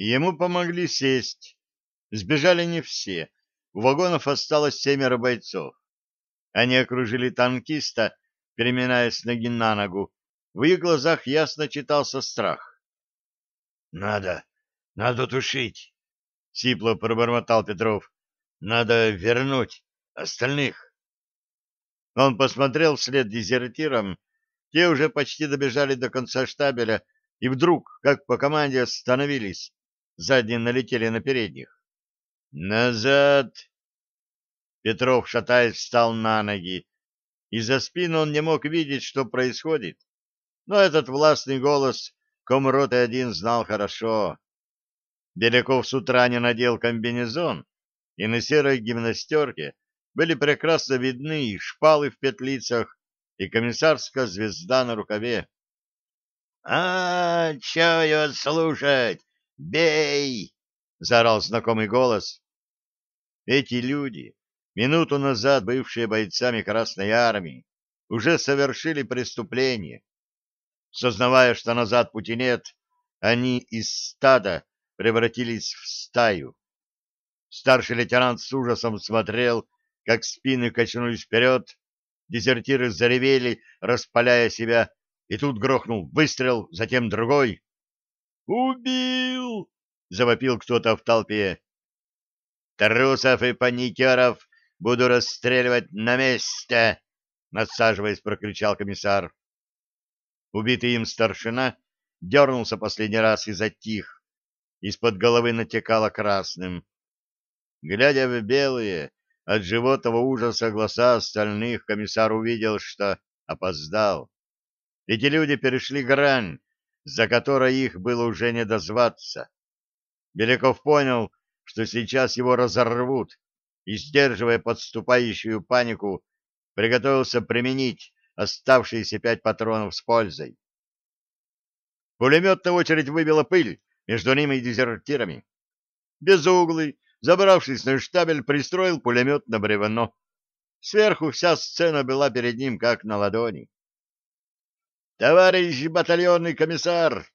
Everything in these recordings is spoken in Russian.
Ему помогли сесть. Сбежали не все. У вагонов осталось семеро бойцов. Они окружили танкиста, переминаясь ноги на ногу. В их глазах ясно читался страх. — Надо, надо тушить, — сипло пробормотал Петров. — Надо вернуть остальных. Он посмотрел вслед дезертирам. Те уже почти добежали до конца штабеля и вдруг, как по команде, остановились задние налетели на передних. «Назад!» Петров, шатаясь, встал на ноги. Из-за спины он не мог видеть, что происходит. Но этот властный голос комроты один знал хорошо. Беляков с утра не надел комбинезон, и на серой гимнастерке были прекрасно видны и шпалы в петлицах, и комиссарская звезда на рукаве. — А, чё слушать? «Бей!» — заорал знакомый голос. Эти люди, минуту назад бывшие бойцами Красной Армии, уже совершили преступление. Сознавая, что назад пути нет, они из стада превратились в стаю. Старший лейтенант с ужасом смотрел, как спины качнулись вперед, дезертиры заревели, распаляя себя, и тут грохнул выстрел, затем другой. «Убил!» — завопил кто-то в толпе. «Трусов и паникеров буду расстреливать на месте!» — надсаживаясь, прокричал комиссар. Убитый им старшина дернулся последний раз и затих. Из-под головы натекало красным. Глядя в белые, от животного ужаса глаза остальных, комиссар увидел, что опоздал. Эти люди перешли грань, за которой их было уже не дозваться. Беляков понял, что сейчас его разорвут, и, сдерживая подступающую панику, приготовился применить оставшиеся пять патронов с пользой. Пулеметная очередь выбила пыль между ними и дезертирами. Безуглый, забравшись на штабель, пристроил пулемет на бревно. Сверху вся сцена была перед ним, как на ладони. «Товарищ батальонный комиссар!»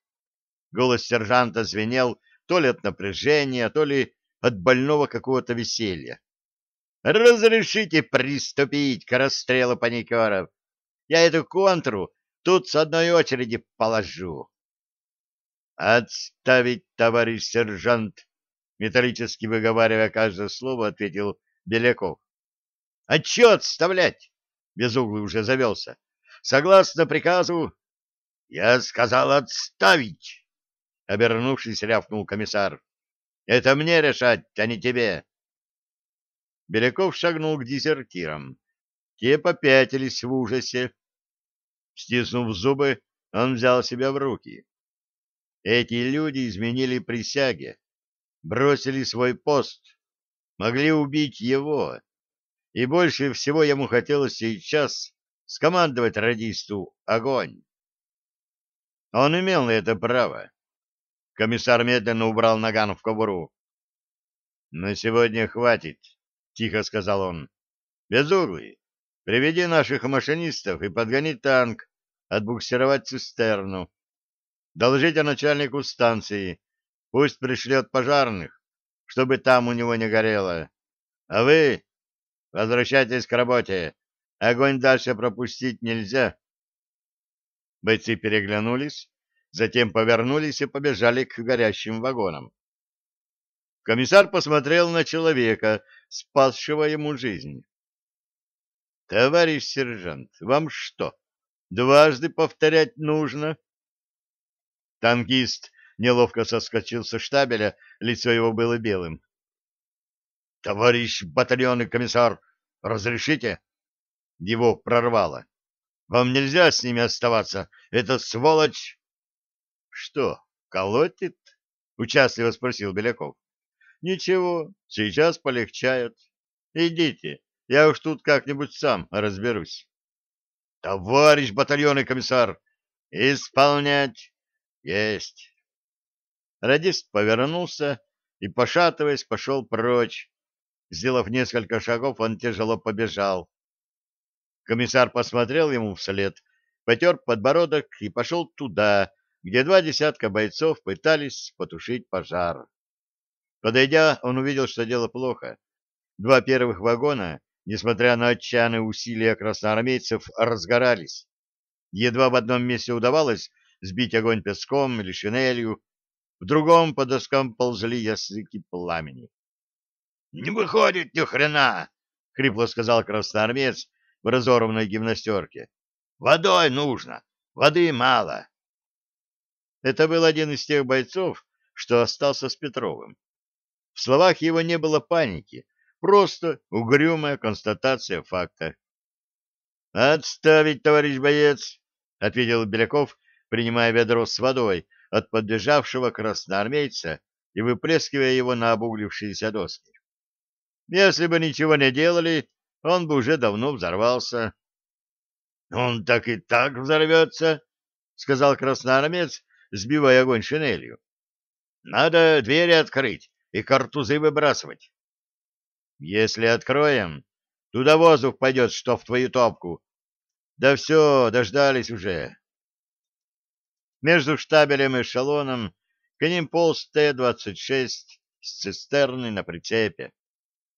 Голос сержанта звенел то ли от напряжения, то ли от больного какого-то веселья. «Разрешите приступить к расстрелу паникеров? Я эту контру тут с одной очереди положу». «Отставить, товарищ сержант!» Металлически выговаривая каждое слово, ответил Беляков. «А чё отставлять?» Безуглый уже завелся. Согласно приказу... — Я сказал отставить! — обернувшись, рявкнул комиссар. — Это мне решать, а не тебе. Беляков шагнул к дезертирам. Те попятились в ужасе. Стиснув зубы, он взял себя в руки. Эти люди изменили присяге, бросили свой пост, могли убить его, и больше всего ему хотелось сейчас скомандовать радисту «Огонь!». Он имел на это право. Комиссар медленно убрал наган в кобуру. «На сегодня хватит», — тихо сказал он. «Безуглый, приведи наших машинистов и подгони танк, отбуксировать цистерну. Доложите начальнику станции, пусть пришлет пожарных, чтобы там у него не горело. А вы возвращайтесь к работе, Огонь дальше пропустить нельзя. Бойцы переглянулись, затем повернулись и побежали к горящим вагонам. Комиссар посмотрел на человека, спасшего ему жизнь. — Товарищ сержант, вам что, дважды повторять нужно? Танкист неловко соскочил со штабеля, лицо его было белым. — Товарищ батальонный комиссар, разрешите? Его прорвало. Вам нельзя с ними оставаться. Это сволочь... — Что, колотит? — участливо спросил Беляков. — Ничего, сейчас полегчает. Идите, я уж тут как-нибудь сам разберусь. — Товарищ батальонный комиссар! Исполнять! Есть! Радист повернулся и, пошатываясь, пошел прочь. Сделав несколько шагов, он тяжело побежал. Комиссар посмотрел ему вслед, потер подбородок и пошел туда, где два десятка бойцов пытались потушить пожар. Подойдя, он увидел, что дело плохо. Два первых вагона, несмотря на отчаянные усилия красноармейцев, разгорались. Едва в одном месте удавалось сбить огонь песком или шинелью, в другом по доскам ползли языки пламени. — Не выходит ни хрена! — хрипло сказал красноармеец в разорванной гимнастерке. — Водой нужно, воды мало. Это был один из тех бойцов, что остался с Петровым. В словах его не было паники, просто угрюмая констатация факта. — Отставить, товарищ боец! — ответил Беляков, принимая ведро с водой от подбежавшего красноармейца и выплескивая его на обуглившиеся доски. Если бы ничего не делали, он бы уже давно взорвался. — Он так и так взорвется, — сказал красноармец, сбивая огонь шинелью. — Надо двери открыть и картузы выбрасывать. — Если откроем, туда воздух пойдет, что в твою топку. Да все, дождались уже. Между штабелем и эшелоном к ним полз Т-26 с цистерной на прицепе.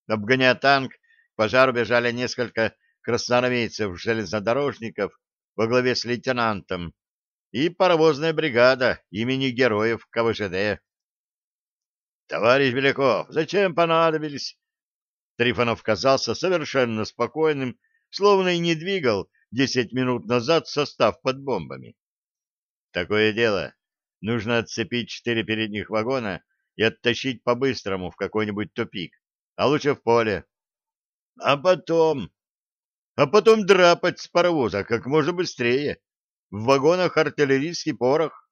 Обгоняя танк, пожару бежали несколько красноармейцев-железнодорожников во главе с лейтенантом и паровозная бригада имени героев КВЖД. — Товарищ Беляков, зачем понадобились? Трифонов казался совершенно спокойным, словно и не двигал десять минут назад состав под бомбами. Такое дело. Нужно отцепить четыре передних вагона и оттащить по-быстрому в какой-нибудь тупик, а лучше в поле. А потом... А потом драпать с паровоза как можно быстрее. В вагонах артиллерийский порох.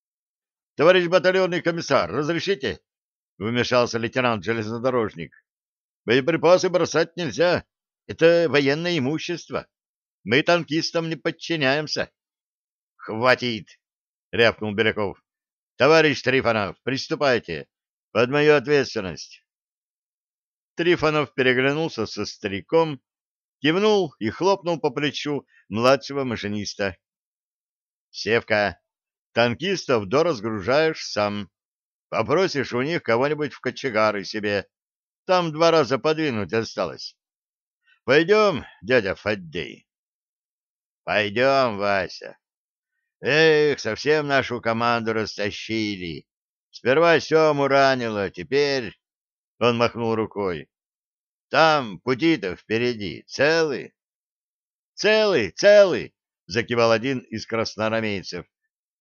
— Товарищ батальонный комиссар, разрешите? — вмешался лейтенант-железнодорожник. — Боеприпасы бросать нельзя. Это военное имущество. Мы танкистам не подчиняемся. Хватит! — рявкнул Беляков. — Товарищ Трифонов, приступайте. Под мою ответственность. Трифонов переглянулся со стариком, кивнул и хлопнул по плечу младшего машиниста. — Севка, танкистов доразгружаешь сам. Попросишь у них кого-нибудь в кочегары себе. Там два раза подвинуть осталось. Пойдем, дядя Фаддей. — Пойдем, Вася. Эх, совсем нашу команду растащили. Сперва Сему ранило, теперь... Он махнул рукой. Там пути-то впереди. Целы? Целый, целый, закивал один из красноармейцев.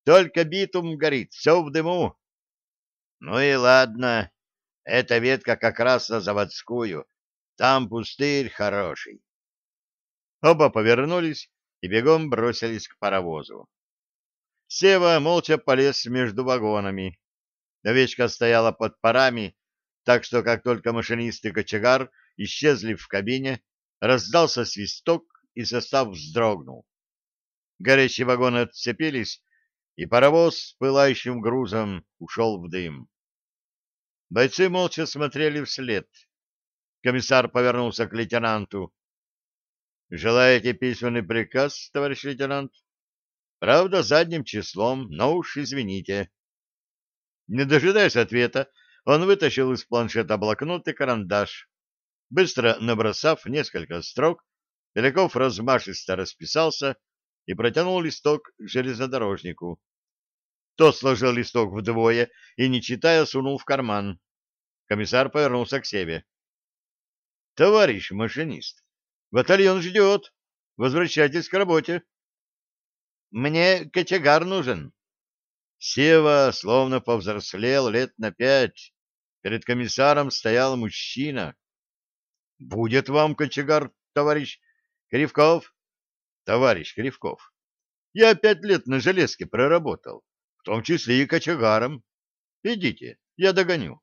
Только битум горит, все в дыму. Ну и ладно. Эта ветка как раз на заводскую. Там пустырь хороший. Оба повернулись и бегом бросились к паровозу. Сева молча полез между вагонами. Овечка стояла под парами, так что как только машинист и кочегар исчезли в кабине, раздался свисток, и состав вздрогнул. Горящие вагоны отцепились, и паровоз с пылающим грузом ушел в дым. Бойцы молча смотрели вслед. Комиссар повернулся к лейтенанту. — Желаете письменный приказ, товарищ лейтенант? Правда, задним числом, но уж извините. Не дожидаясь ответа, он вытащил из планшета блокнот и карандаш. Быстро набросав несколько строк, Беляков размашисто расписался и протянул листок железнодорожнику. Тот сложил листок вдвое и, не читая, сунул в карман. Комиссар повернулся к себе. — Товарищ машинист, батальон ждет. Возвращайтесь к работе. Мне кочегар нужен. Сева словно повзрослел лет на пять. Перед комиссаром стоял мужчина. — Будет вам кочегар, товарищ Кривков? — Товарищ Кривков, я пять лет на железке проработал, в том числе и кочегаром. Идите, я догоню.